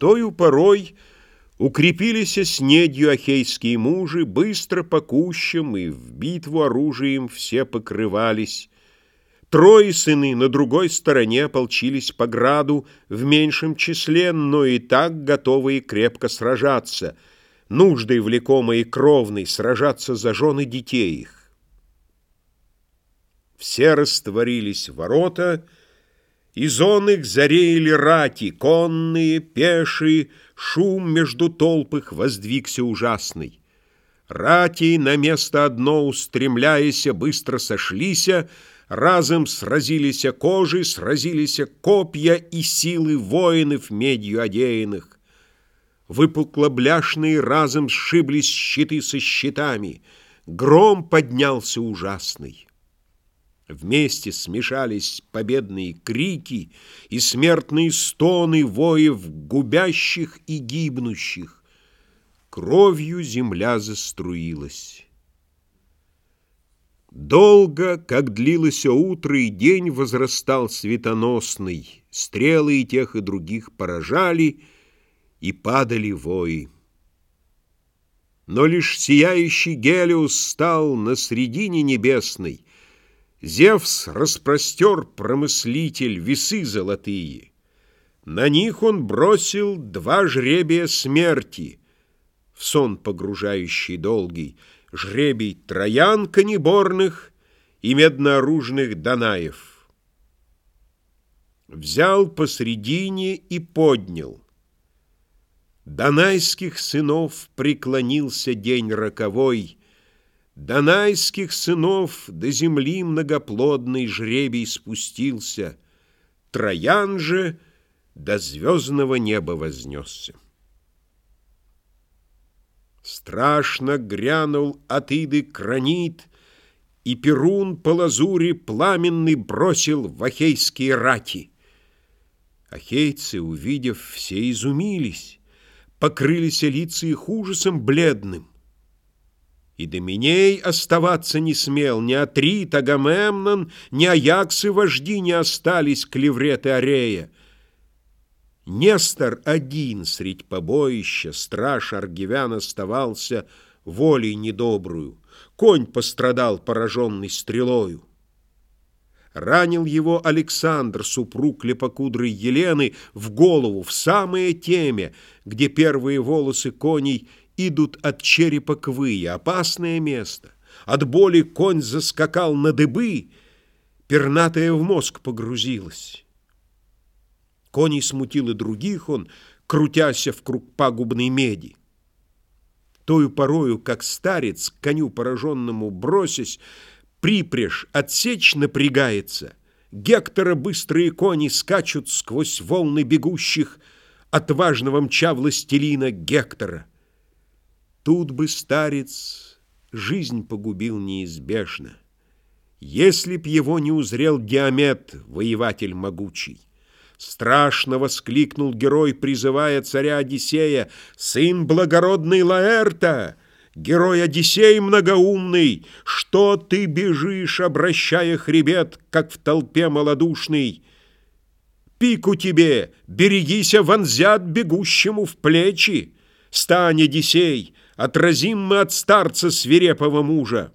Тою порой укрепились снедью ахейские мужи, Быстро по кущам и в битву оружием все покрывались. Трое сыны на другой стороне ополчились по граду В меньшем числе, но и так готовые крепко сражаться, Нуждой влекомой и кровной сражаться за жены детей их. Все растворились ворота — из он их зареяли рати, конные, пешие, Шум между толп их воздвигся ужасный. Рати, на место одно устремляяся, Быстро сошлися, Разом сразились кожи, сразились копья И силы воинов медью одеянных. Выпукло-бляшные разом сшиблись щиты со щитами, Гром поднялся ужасный. Вместе смешались победные крики и смертные стоны воев губящих и гибнущих. Кровью земля заструилась. Долго, как длилось утро и день, возрастал светоносный, стрелы и тех и других поражали, и падали вои. Но лишь сияющий Гелиус стал на средине небесной, Зевс распростер промыслитель весы золотые. На них он бросил два жребия смерти, В сон погружающий долгий, Жребий троян конеборных И меднооружных Данаев. Взял посредине и поднял. Данайских сынов преклонился день роковой — Данайских сынов до земли многоплодный жребий спустился, Троян же до звездного неба вознесся. Страшно грянул от иды кранит, И Перун по лазури пламенный бросил в ахейские рати. Ахейцы, увидев, все изумились, Покрылись лица их ужасом бледным. И Доминей оставаться не смел, Ни Атрит, Агамемнон, ни Аяксы вожди не остались клевреты Арея. Нестор один средь побоища, страж аргивян оставался волей недобрую, конь пострадал, пораженный стрелою. Ранил его Александр, супруг лепокудрой Елены, в голову, в самое темя, где первые волосы коней идут от черепа к вые, опасное место. От боли конь заскакал на дыбы, пернатая в мозг погрузилась. Коней смутил и других он, крутяся в круг пагубной меди. Тою порою, как старец, к коню пораженному бросясь, припряжь отсечь напрягается, Гектора быстрые кони скачут сквозь волны бегущих, Отважного мча властелина Гектора. Тут бы старец жизнь погубил неизбежно, Если б его не узрел Диамет, воеватель могучий. Страшно воскликнул герой, призывая царя Одиссея, «Сын благородный Лаэрта!» Герой Одиссей многоумный, Что ты бежишь, обращая хребет, Как в толпе малодушный? Пику тебе, берегися, вонзят бегущему в плечи. Стань, Одиссей, Отразим мы от старца свирепого мужа.